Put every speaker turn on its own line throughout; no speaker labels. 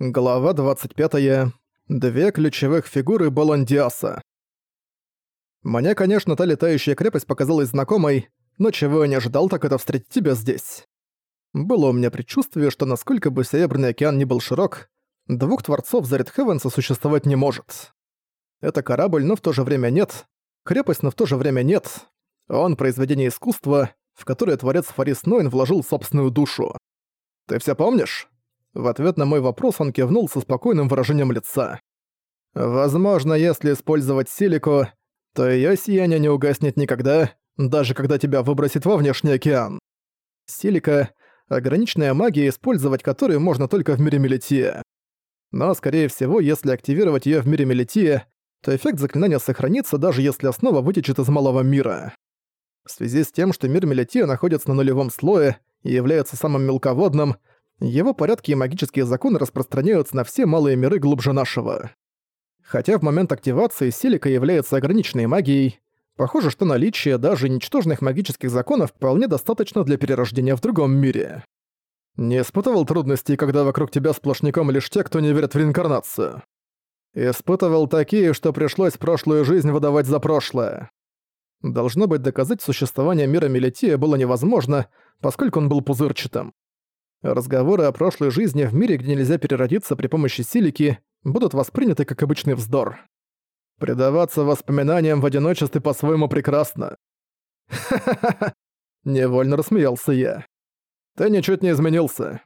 Глава 25. Две ключевых фигуры Болондиаса. Мне, конечно, та летающая крепость показалась знакомой, но чего я не ожидал, так это встретить тебя здесь. Было у меня предчувствие, что насколько бы Серебряный океан ни был широк, двух творцов Зарит Хевенса существовать не может. Это корабль, но в то же время нет. Крепость, но в то же время нет. Он произведение искусства, в которое творец Фарис Нойн вложил собственную душу. Ты все помнишь? В ответ на мой вопрос он кивнул со спокойным выражением лица. «Возможно, если использовать силику, то её сияние не угаснет никогда, даже когда тебя выбросит во внешний океан. Силика — ограниченная магия, использовать которую можно только в мире Мелития. Но, скорее всего, если активировать её в мире Мелития, то эффект заклинания сохранится, даже если основа вытечет из малого мира. В связи с тем, что мир Мелития находится на нулевом слое и является самым мелководным, его порядки и магические законы распространяются на все малые миры глубже нашего. Хотя в момент активации Силика является ограниченной магией, похоже, что наличие даже ничтожных магических законов вполне достаточно для перерождения в другом мире. Не испытывал трудностей, когда вокруг тебя сплошняком лишь те, кто не верит в реинкарнацию. Испытывал такие, что пришлось прошлую жизнь выдавать за прошлое. Должно быть, доказать существование мира Мелития было невозможно, поскольку он был пузырчатым. Разговоры о прошлой жизни в мире, где нельзя переродиться при помощи силики, будут восприняты как обычный вздор. Предаваться воспоминаниям в одиночестве по-своему прекрасно. Ха-ха-ха! Невольно рассмеялся я. Ты ничуть не изменился.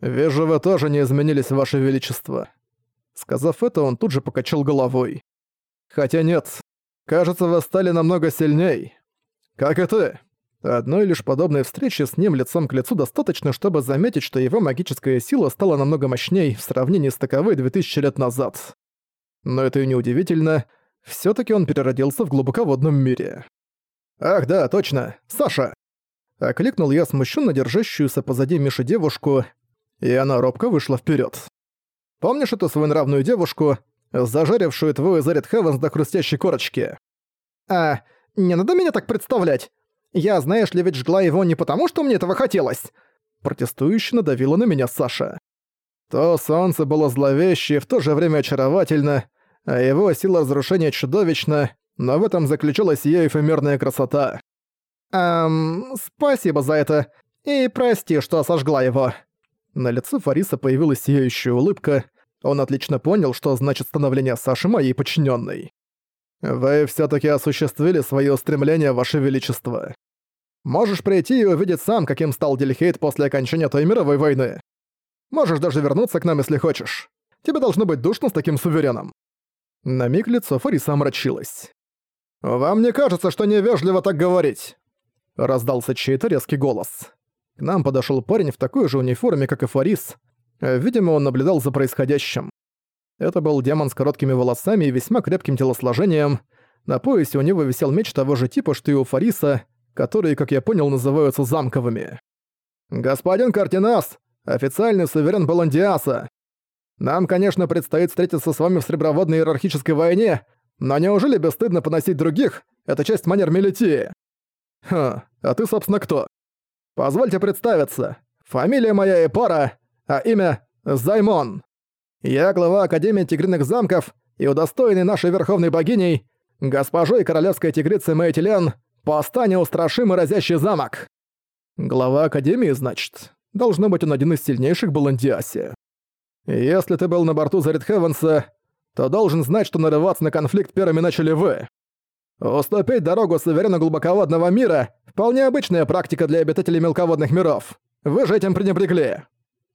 Вижу, вы тоже не изменились, Ваше Величество. Сказав это, он тут же покачал головой. Хотя нет, кажется, вы стали намного сильней. Как и ты. Одной лишь подобной встречи с ним лицом к лицу достаточно, чтобы заметить, что его магическая сила стала намного мощней в сравнении с таковой 2000 лет назад. Но это и не удивительно, все таки он переродился в глубоководном мире. «Ах да, точно, Саша!» Окликнул я смущенно держащуюся позади Миши девушку, и она робко вышла вперед. «Помнишь эту своенравную девушку, зажарившую твой Зарит Хевенс до хрустящей корочки?» «А, не надо меня так представлять! Я, знаешь ли, ведь жгла его не потому, что мне этого хотелось!» Протестующе надавила на меня Саша. То солнце было зловеще и в то же время очаровательно, а его сила разрушения чудовищна, но в этом заключалась её эфемерная красота. «Эм, спасибо за это, и прости, что сожгла его». На лице Фариса появилась сияющая улыбка, он отлично понял, что значит становление Саши моей подчиненной. «Вы все таки осуществили свои устремления, Ваше Величество. Можешь прийти и увидеть сам, каким стал Дельхейт после окончания той мировой войны. Можешь даже вернуться к нам, если хочешь. Тебе должно быть душно с таким сувереном». На миг лицо Фариса омрачилось. «Вам не кажется, что невежливо так говорить?» Раздался чей-то резкий голос. К нам подошёл парень в такой же униформе, как и Фарис. Видимо, он наблюдал за происходящим. Это был демон с короткими волосами и весьма крепким телосложением. На поясе у него висел меч того же типа, что и у Фариса, которые, как я понял, называются замковыми. «Господин Картинас, официальный суверен Баландиаса. Нам, конечно, предстоит встретиться с вами в среброводной иерархической войне, но неужели бесстыдно поносить других? Это часть манер Мелитии. Ха, а ты, собственно, кто? Позвольте представиться. Фамилия моя Эпара, а имя Займон. Я глава Академии Тигриных Замков и удостоенный нашей Верховной Богиней, госпожой королевской тигрицы Мэйтилен, Поста неустрашимый разящий замок!» Глава Академии, значит. Должно быть он один из сильнейших Баландиасе. Если ты был на борту Зарит Хевенса, то должен знать, что нарываться на конфликт первыми начали вы. Уступить дорогу суверену глубоководного мира — вполне обычная практика для обитателей мелководных миров. Вы же этим пренебрегли.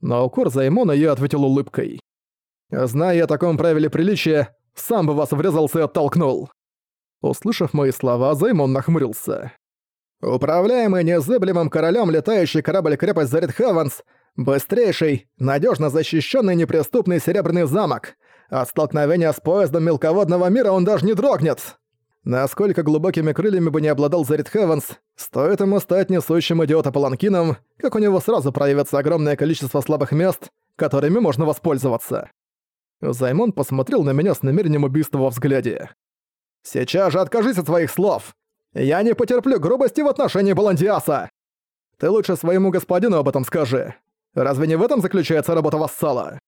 На укор Займона я ответил улыбкой. Зная о таком правиле приличия, сам бы вас врезался и оттолкнул. Услышав мои слова, Займон нахмурился. «Управляемый незыблемым королем летающий корабль-крепость Зарит Хаванс — быстрейший, надежно защищенный неприступный серебряный замок. От столкновения с поездом мелководного мира он даже не дрогнет. Насколько глубокими крыльями бы не обладал Зарит Хевенс, стоит ему стать несущим идиота паланкином, как у него сразу проявится огромное количество слабых мест, которыми можно воспользоваться. Займон посмотрел на меня с намерением убийства во взгляде. Сейчас же откажись от своих слов! Я не потерплю грубости в отношении Баландиаса! Ты лучше своему господину об этом скажи. Разве не в этом заключается работа вассала?»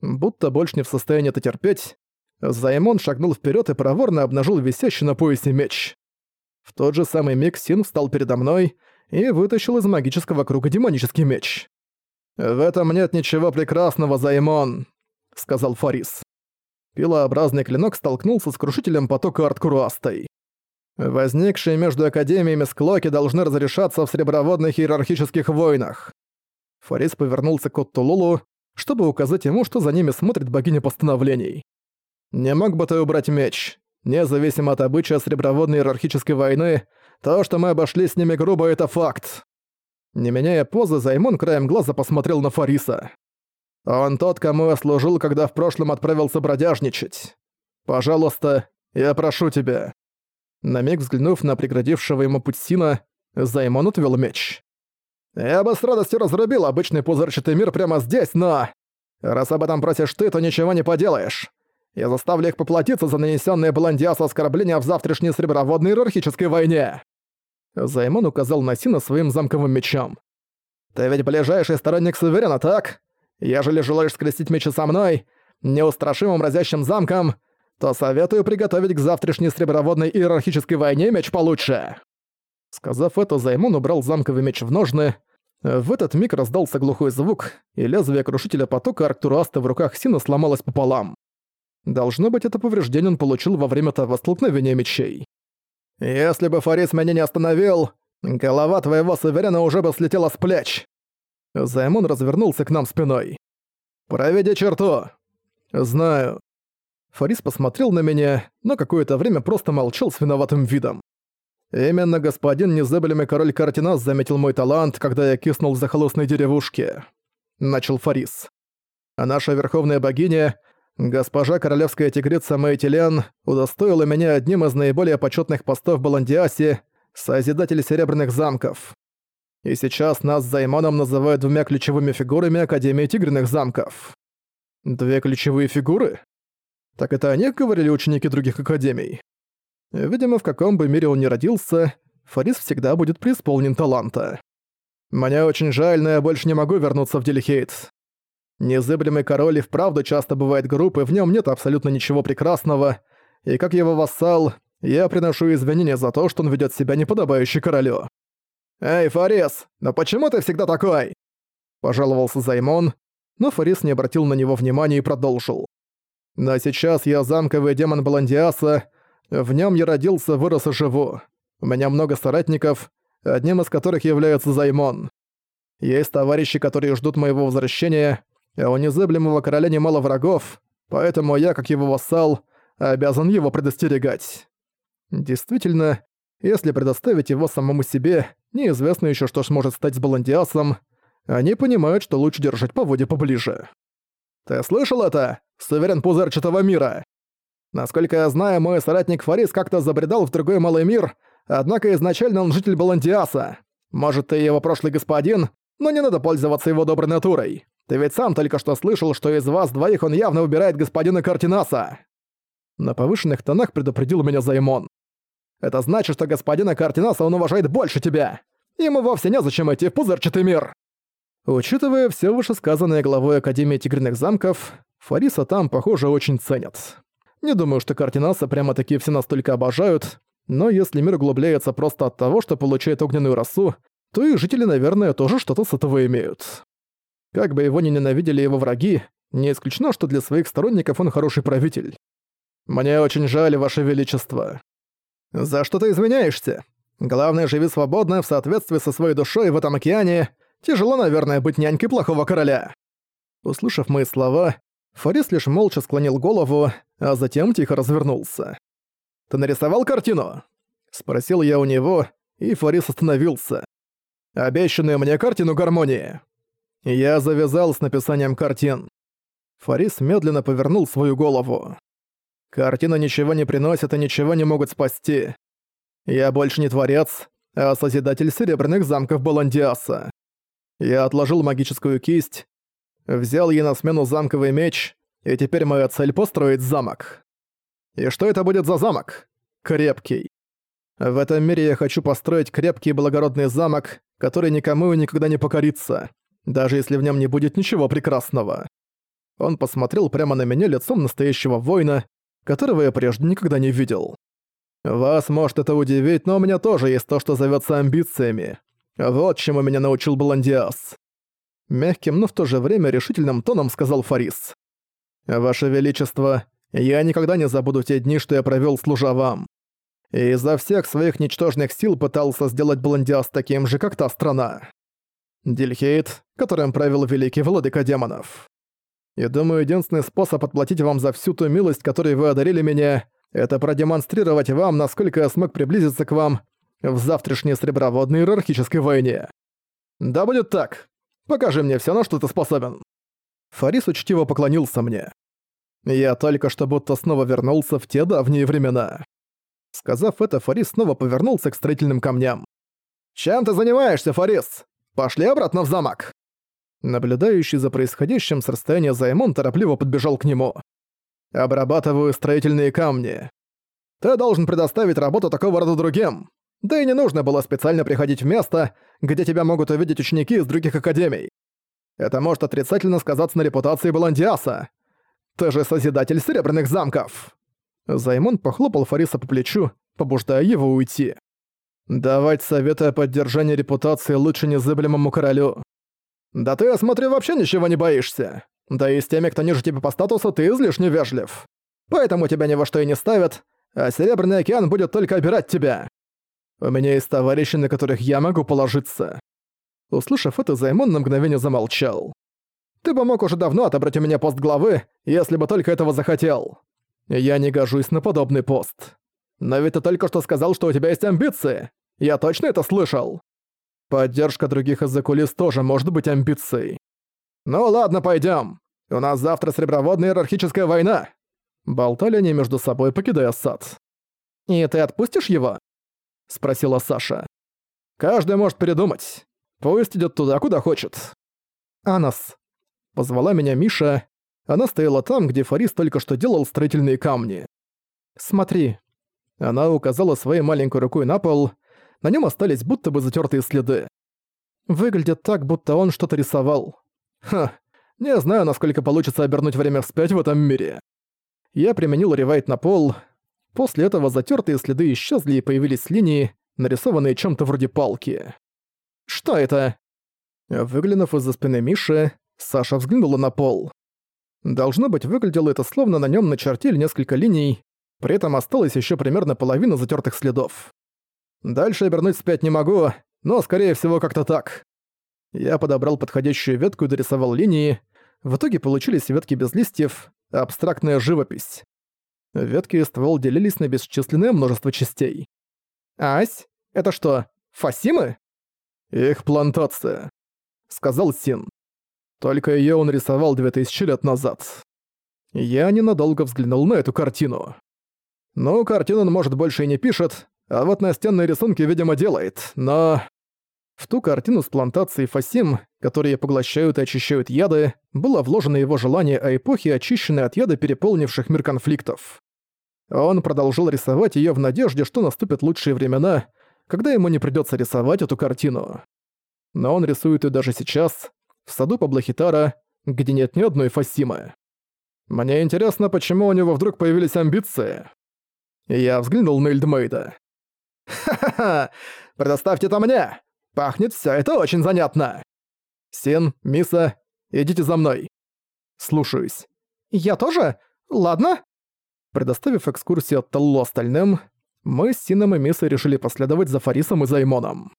Будто больше не в состоянии это терпеть, Займон шагнул вперед и проворно обнажил висящий на поясе меч. В тот же самый миг Син встал передо мной и вытащил из магического круга демонический меч. «В этом нет ничего прекрасного, Займон», — сказал Фарис. Пилообразный клинок столкнулся с крушителем потока Арткуруастой. Возникшие между академиями склоки должны разрешаться в среброводных иерархических войнах. Фарис повернулся к Оттулулу, чтобы указать ему, что за ними смотрит богиня постановлений. «Не мог бы ты убрать меч? Независимо от обычая среброводной иерархической войны, то, что мы обошлись с ними грубо, это факт». Не меняя позы, Займон краем глаза посмотрел на Фариса. Он тот, кому я служил, когда в прошлом отправился бродяжничать. Пожалуйста, я прошу тебя». На миг взглянув на преградившего ему путь Сина, Займон отвел меч. «Я бы с радостью разрубил обычный пузырчатый мир прямо здесь, но... Раз об этом просишь ты, то ничего не поделаешь. Я заставлю их поплатиться за нанесенные Блондиасу оскорбления в завтрашней среброводной иерархической войне!» Займон указал на Сина своим замковым мечом. «Ты ведь ближайший сторонник Суверена, так? Ежели желаешь скрестить мечи со мной, неустрашимым разящим замком, то советую приготовить к завтрашней среброводной иерархической войне меч получше». Сказав это, Займон убрал замковый меч в ножны. В этот миг раздался глухой звук, и лезвие крушителя потока Арктураста в руках Сина сломалось пополам. Должно быть, это повреждение он получил во время того столкновения мечей. «Если бы Фарис меня не остановил, голова твоего суверена уже бы слетела с плеч!» Займон развернулся к нам спиной. «Проведи черту!» «Знаю». Фарис посмотрел на меня, но какое-то время просто молчал с виноватым видом. Именно господин Незебелем и король Картинас заметил мой талант, когда я киснул в захолустной деревушке. Начал Фарис. А наша верховная богиня, госпожа королевская тигрица Мэйтилен, удостоила меня одним из наиболее почетных постов в Баландиасе, Созидатель Серебряных Замков. И сейчас нас с Займоном называют двумя ключевыми фигурами Академии Тигренных Замков. Две ключевые фигуры? Так это о них говорили ученики других академий. Видимо, в каком бы мире он ни родился, Фарис всегда будет преисполнен таланта. Мне очень жаль, но я больше не могу вернуться в Делихейт. Незыблемый король и вправду часто бывает груб, и в нем нет абсолютно ничего прекрасного, и как его вассал, я приношу извинения за то, что он ведет себя неподобающе королю. «Эй, Фарис, но почему ты всегда такой?» Пожаловался Займон, но Фарис не обратил на него внимания и продолжил. «Но сейчас я замковый демон Баландиаса, в нем я родился, вырос и живу. У меня много соратников, одним из которых является Займон. Есть товарищи, которые ждут моего возвращения, а у незыблемого короля немало врагов, поэтому я, как его вассал, обязан его предостерегать. Действительно, если предоставить его самому себе, неизвестно еще, что сможет стать с Баландиасом, они понимают, что лучше держать по воде поближе. «Ты слышал это? Суверен пузырчатого мира!» Насколько я знаю, мой соратник Фарис как-то забредал в другой малый мир, однако изначально он житель Баландиаса. Может, ты его прошлый господин, но не надо пользоваться его доброй натурой. Ты ведь сам только что слышал, что из вас двоих он явно убирает господина Картинаса. На повышенных тонах предупредил меня Займон. Это значит, что господина Картинаса он уважает больше тебя. Ему вовсе незачем идти в пузырчатый мир. Учитывая все вышесказанное главой Академии Тигренных Замков, Фариса там, похоже, очень ценят. Не думаю, что Картинаса прямо-таки все настолько обожают, но если мир углубляется просто от того, что получает огненную росу, то и жители, наверное, тоже что-то с этого имеют. Как бы его ни ненавидели его враги, не исключено, что для своих сторонников он хороший правитель. Мне очень жаль, Ваше Величество. «За что ты изменяешься? Главное, живи свободно, в соответствии со своей душой в этом океане. Тяжело, наверное, быть нянькой плохого короля». Услышав мои слова, Фарис лишь молча склонил голову, а затем тихо развернулся. «Ты нарисовал картину?» Спросил я у него, и Фарис остановился. «Обещанную мне картину гармонии». Я завязал с написанием картин. Фарис медленно повернул свою голову. Картина ничего не приносит и ничего не могут спасти. Я больше не творец, а созидатель серебряных замков Баландиаса. Я отложил магическую кисть, взял ей на смену замковый меч, и теперь моя цель — построить замок. И что это будет за замок? Крепкий. В этом мире я хочу построить крепкий и благородный замок, который никому и никогда не покорится, даже если в нем не будет ничего прекрасного. Он посмотрел прямо на меня лицом настоящего воина, которого я прежде никогда не видел. «Вас может это удивить, но у меня тоже есть то, что зовётся амбициями. Вот чему меня научил Баландиас». Мягким, но в то же время решительным тоном сказал Фарис. «Ваше Величество, я никогда не забуду те дни, что я провёл, служа вам. И изо всех своих ничтожных сил пытался сделать Баландиас таким же, как та страна. Дильхейт, которым правил великий владыка демонов. И думаю, единственный способ отплатить вам за всю ту милость, которой вы одарили меня, это продемонстрировать вам, насколько я смог приблизиться к вам в завтрашней среброводной иерархической войне. Да будет так. Покажи мне все, на что ты способен. Фарис учтиво поклонился мне. Я только что будто снова вернулся в те давние времена. Сказав это, Фарис снова повернулся к строительным камням. «Чем ты занимаешься, Фарис? Пошли обратно в замок!» Наблюдающий за происходящим с расстояния Займон торопливо подбежал к нему. «Обрабатываю строительные камни. Ты должен предоставить работу такого рода другим. Да и не нужно было специально приходить в место, где тебя могут увидеть ученики из других академий. Это может отрицательно сказаться на репутации Баландиаса. Ты же Созидатель Серебряных Замков!» Займон похлопал Фариса по плечу, побуждая его уйти. «Давать советы о поддержании репутации лучше незыблемому королю. «Да ты, я смотрю, вообще ничего не боишься. Да и с теми, кто ниже тебя по статусу, ты излишне вежлив. Поэтому тебя ни во что и не ставят, а Серебряный океан будет только обирать тебя. У меня есть товарищи, на которых я могу положиться». Услышав это, Займон на мгновение замолчал. «Ты бы мог уже давно отобрать у меня пост главы, если бы только этого захотел. Я не гожусь на подобный пост. Но ведь ты только что сказал, что у тебя есть амбиции. Я точно это слышал?» Поддержка других из-за кулис тоже может быть амбицией. «Ну ладно, пойдем. У нас завтра среброводная иерархическая война!» Болтали они между собой, покидая сад. «И ты отпустишь его?» — спросила Саша. «Каждый может передумать. Пусть идет туда, куда хочет». «Анас». Позвала меня Миша. Она стояла там, где Фарис только что делал строительные камни. «Смотри». Она указала своей маленькой рукой на пол, на нем остались будто бы затертые следы. Выглядит так, будто он что-то рисовал. Ха, не знаю, насколько получится обернуть время вспять в этом мире. Я применил ревайт на пол. После этого затертые следы исчезли и появились линии, нарисованные чем-то вроде палки. Что это? Выглянув из-за спины Миши, Саша взглянула на пол. Должно быть, выглядело это словно на нем начертили несколько линий, при этом осталось еще примерно половина затертых следов. Дальше обернуть вспять не могу, но, скорее всего, как-то так. Я подобрал подходящую ветку и дорисовал линии. В итоге получились ветки без листьев, абстрактная живопись. Ветки и ствол делились на бесчисленное множество частей. «Ась, это что, фасимы?» «Их плантация», — сказал Син. Только её он рисовал две тысячи лет назад. Я ненадолго взглянул на эту картину. Ну, картину он, может, больше и не пишет, а вот настенные рисунки, видимо, делает, но... В ту картину с плантацией Фасим, которые поглощают и очищают яды, было вложено его желание о эпохе, очищенной от яда переполнивших мир конфликтов. Он продолжил рисовать ее в надежде, что наступят лучшие времена, когда ему не придется рисовать эту картину. Но он рисует ее даже сейчас, в саду Паблохитара, где нет ни одной Фасимы. Мне интересно, почему у него вдруг появились амбиции. Я взглянул на Эльдмейда. «Ха-ха-ха! Предоставьте это мне! Пахнет все это очень занятно!» «Син, Миса, идите за мной!» «Слушаюсь». «Я тоже? Ладно?» Предоставив экскурсию от Таллу остальным, мы с Сином и Мисой решили последовать за Фарисом и Займоном.